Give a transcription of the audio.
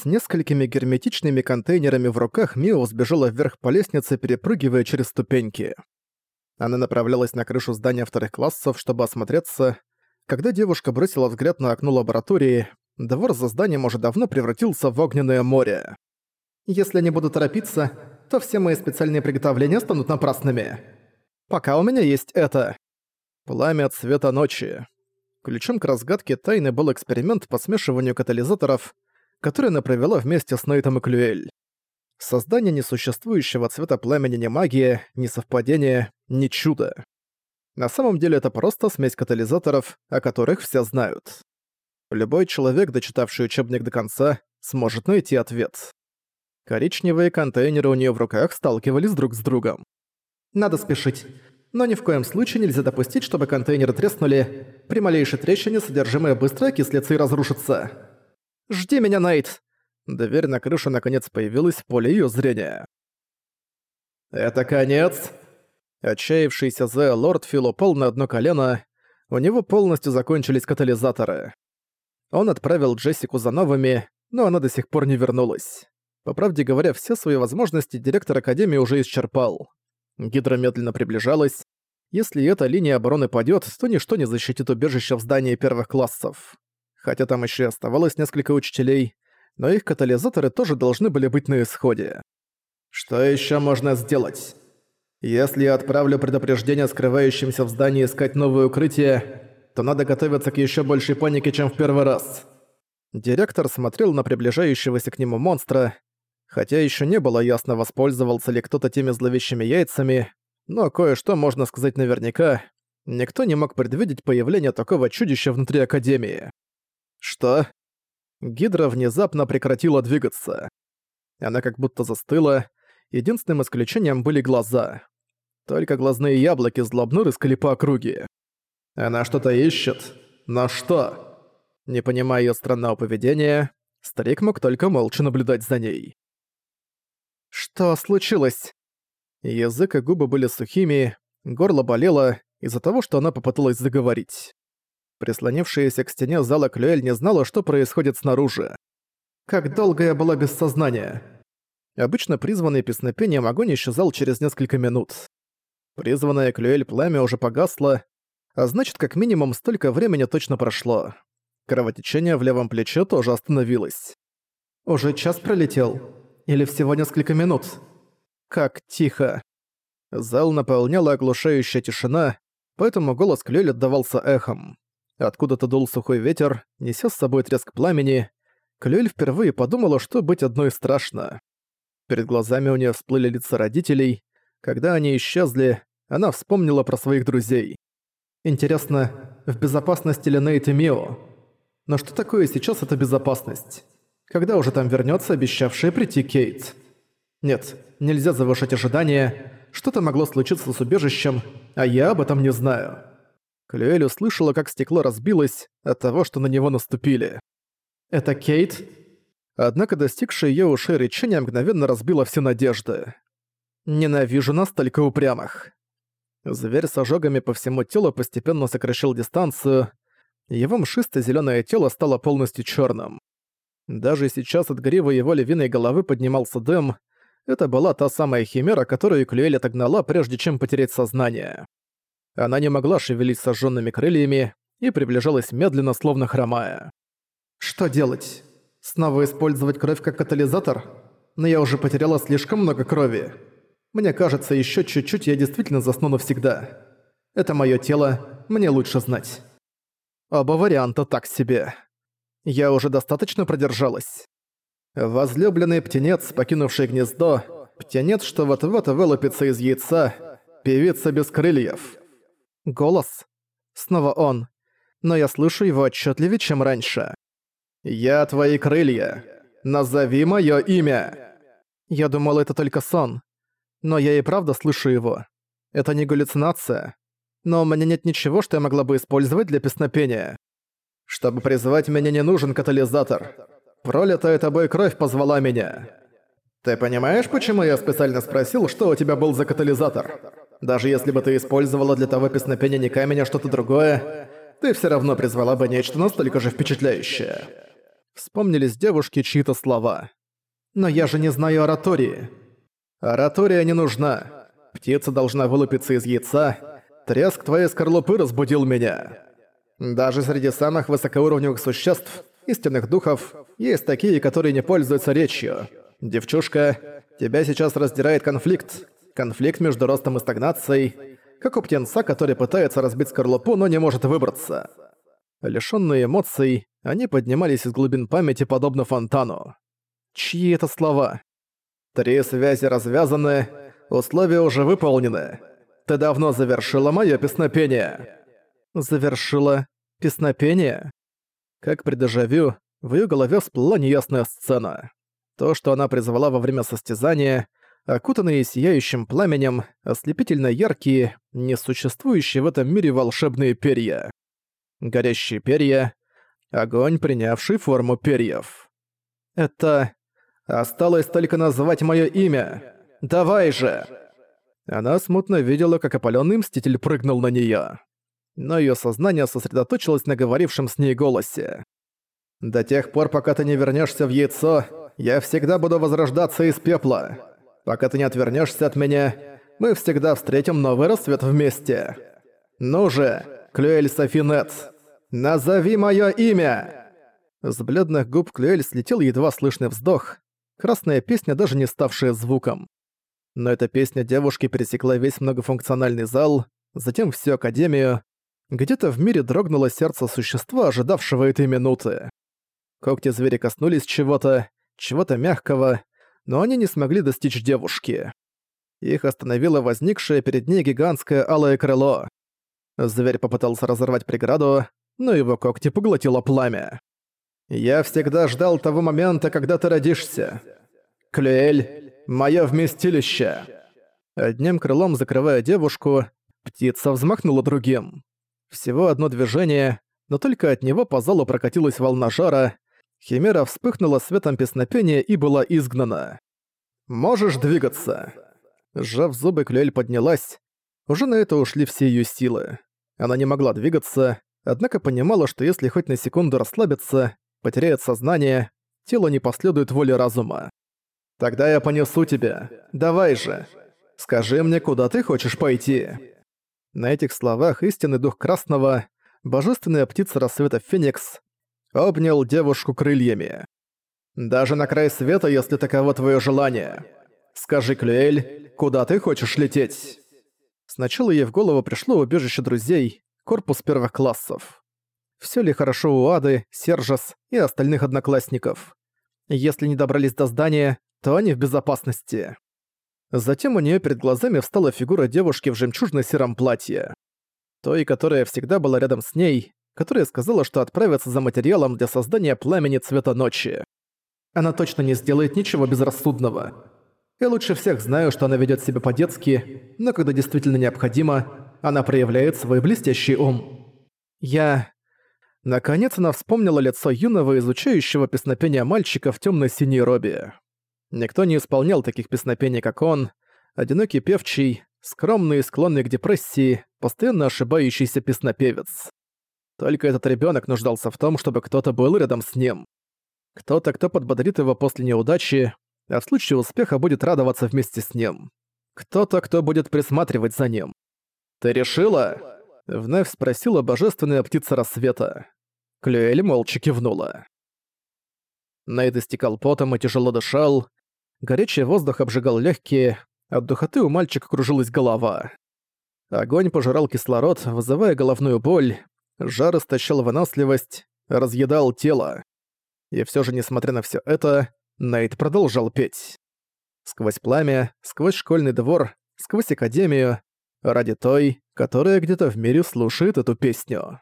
С несколькими герметичными контейнерами в руках Мио сбежала вверх по лестнице, перепрыгивая через ступеньки. Она направлялась на крышу здания вторых классов, чтобы осмотреться. Когда девушка бросила взгляд на окно лаборатории, двор за зданием уже давно превратился в огненное море. «Если не буду торопиться, то все мои специальные приготовления станут напрасными. Пока у меня есть это». Пламя цвета ночи. Ключом к разгадке тайны был эксперимент по смешиванию катализаторов, который она провела вместе с Нейтом и Клюэль. Создание несуществующего цвета пламени не магия, не совпадение, не чудо. На самом деле это просто смесь катализаторов, о которых все знают. Любой человек, дочитавший учебник до конца, сможет найти ответ. Коричневые контейнеры у нее в руках сталкивались друг с другом. Надо спешить. Но ни в коем случае нельзя допустить, чтобы контейнеры треснули. При малейшей трещине содержимое быстро окислится и разрушится. «Жди меня, Найт!» Дверь на крышу наконец появилась в поле её зрения. «Это конец?» Отчаявшийся Зе Лордфилл упал на одно колено, у него полностью закончились катализаторы. Он отправил Джессику за новыми, но она до сих пор не вернулась. По правде говоря, все свои возможности директор Академии уже исчерпал. Гидра медленно приближалась. Если эта линия обороны падёт, то ничто не защитит убежище в здании первых классов хотя там еще оставалось несколько учителей, но их катализаторы тоже должны были быть на исходе. Что еще можно сделать? Если я отправлю предупреждение скрывающимся в здании искать новое укрытие, то надо готовиться к еще большей панике, чем в первый раз. Директор смотрел на приближающегося к нему монстра, хотя еще не было ясно, воспользовался ли кто-то теми зловещими яйцами, но кое-что можно сказать наверняка. Никто не мог предвидеть появление такого чудища внутри Академии. «Что?» Гидра внезапно прекратила двигаться. Она как будто застыла, единственным исключением были глаза. Только глазные яблоки злобно рыскали по округе. «Она что-то ищет? Но что?» Не понимая её странного поведения, старик мог только молча наблюдать за ней. «Что случилось?» Язык и губы были сухими, горло болело из-за того, что она попыталась заговорить. Прислонившаяся к стене зала Клюэль не знала, что происходит снаружи. «Как долго я была без сознания?» Обычно призванный песнопением огонь исчезал через несколько минут. Призванное Клюэль пламя уже погасло, а значит, как минимум столько времени точно прошло. Кровотечение в левом плече тоже остановилось. «Уже час пролетел? Или всего несколько минут?» «Как тихо!» Зал наполняла оглушающая тишина, поэтому голос Клюэль отдавался эхом. Откуда-то дул сухой ветер, неся с собой треск пламени. Клюэль впервые подумала, что быть одной страшно. Перед глазами у нее всплыли лица родителей. Когда они исчезли, она вспомнила про своих друзей. Интересно, в безопасности ли Нейт и Мио? Но что такое сейчас эта безопасность? Когда уже там вернется обещавшая прийти Кейт? Нет, нельзя завышать ожидания. Что-то могло случиться с убежищем, а я об этом не знаю. Клюэль услышала, как стекло разбилось от того, что на него наступили. «Это Кейт?» Однако достигшее её ушей речение мгновенно разбило все надежды. «Ненавижу настолько упрямых». Зверь с ожогами по всему телу постепенно сокращал дистанцию, его мшисто-зелёное тело стало полностью чёрным. Даже сейчас от гривы его львиной головы поднимался дым. Это была та самая химера, которую Клюэль отогнала, прежде чем потерять сознание. Она не могла шевелить сожженными крыльями и приближалась медленно, словно хромая. «Что делать? Снова использовать кровь как катализатор? Но я уже потеряла слишком много крови. Мне кажется, еще чуть-чуть я действительно засну навсегда. Это мое тело, мне лучше знать». Оба варианта так себе. Я уже достаточно продержалась. Возлюбленный птенец, покинувший гнездо, птенец, что вот-вот вылупится из яйца, певица без крыльев. Голос. Снова он. Но я слышу его отчетливее, чем раньше. «Я твои крылья. Назови мое имя!» Я думал, это только сон. Но я и правда слышу его. Это не галлюцинация. Но у меня нет ничего, что я могла бы использовать для песнопения. Чтобы призвать меня не нужен катализатор. Пролитая тобой кровь позвала меня. Ты понимаешь, почему я специально спросил, что у тебя был за катализатор? Даже если бы ты использовала для того песнопения не камень, а что-то другое, ты все равно призвала бы нечто настолько же впечатляющее. Вспомнились девушки чьи-то слова. «Но я же не знаю оратории». «Оратория не нужна. Птица должна вылупиться из яйца. Треск твоей скорлупы разбудил меня». Даже среди самых высокоуровневых существ, истинных духов, есть такие, которые не пользуются речью. Девчушка, тебя сейчас раздирает конфликт. Конфликт между ростом и стагнацией. Как у птенца, который пытается разбить скорлупу, но не может выбраться. Лишённые эмоций, они поднимались из глубин памяти подобно фонтану. Чьи это слова? Три связи развязаны, условия уже выполнены. Ты давно завершила моё песнопение. Завершила песнопение? Как при дежавю, в её голове всплыла неясная сцена. То, что она призвала во время состязания, окутанные сияющим пламенем, ослепительно яркие, несуществующие в этом мире волшебные перья горящие перья, огонь, принявший форму перьев. Это... Осталось только назвать моё имя. Давай же! Она смутно видела, как опалённый мститель прыгнул на неё. Но её сознание сосредоточилось на говорившем с ней голосе. «До тех пор, пока ты не вернёшься в яйцо, я всегда буду возрождаться из пепла. Пока ты не отвернёшься от меня, мы всегда встретим новый рассвет вместе. Ну же, Клюэль Софинет, назови моё имя!» С бледных губ Клюэль слетел едва слышный вздох, красная песня, даже не ставшая звуком. Но эта песня девушки пересекла весь многофункциональный зал, затем всю Академию. Где-то в мире дрогнуло сердце существа, ожидавшего этой минуты. Когти зверя коснулись чего-то, чего-то мягкого, но они не смогли достичь девушки. Их остановило возникшее перед ней гигантское алое крыло. Зверь попытался разорвать преграду, но его когти поглотило пламя. «Я всегда ждал того момента, когда ты родишься. Клюэль — моё вместилище!» Одним крылом закрывая девушку, птица взмахнула другим. Всего одно движение, но только от него по залу прокатилась волна жара, Химера вспыхнула светом песнопения и была изгнана. «Можешь двигаться!» Сжав зубы, Клюэль поднялась. Уже на это ушли все её силы. Она не могла двигаться, однако понимала, что если хоть на секунду расслабиться, потеряет сознание, тело не последует воле разума. «Тогда я понесу тебя. Давай же. Скажи мне, куда ты хочешь пойти?» На этих словах истинный дух Красного, божественная птица рассвета Феникс, обнял девушку крыльями. «Даже на край света, если таково твое желание. Скажи, Клюэль, куда ты хочешь лететь?» Сначала ей в голову пришло убежище друзей, корпус первых классов. Все ли хорошо у Ады, Сержас и остальных одноклассников? Если не добрались до здания, то они в безопасности. Затем у нее перед глазами встала фигура девушки в жемчужно-сером платье. Той, которая всегда была рядом с ней, которая сказала, что отправится за материалом для создания пламени цвета ночи. Она точно не сделает ничего безрассудного. Я лучше всех знаю, что она ведет себя по-детски, но когда действительно необходимо, она проявляет свой блестящий ум. Я... Наконец она вспомнила лицо юного, изучающего песнопения мальчика в темно синей робе. Никто не исполнял таких песнопений, как он. Одинокий певчий, скромный и склонный к депрессии, постоянно ошибающийся песнопевец. Только этот ребенок нуждался в том, чтобы кто-то был рядом с ним. Кто-то, кто подбодрит его после неудачи, а в случае успеха будет радоваться вместе с ним. Кто-то, кто будет присматривать за ним. «Ты решила?» — вновь спросила божественная птица рассвета. Клюэль молча кивнула. Нейд истекал потом и тяжело дышал. Горячий воздух обжигал легкие, от духоты у мальчика кружилась голова. Огонь пожирал кислород, вызывая головную боль, жар истощал выносливость, разъедал тело. И все же, несмотря на все это, Найт продолжал петь. Сквозь пламя, сквозь школьный двор, сквозь академию, ради той, которая где-то в мире слушает эту песню.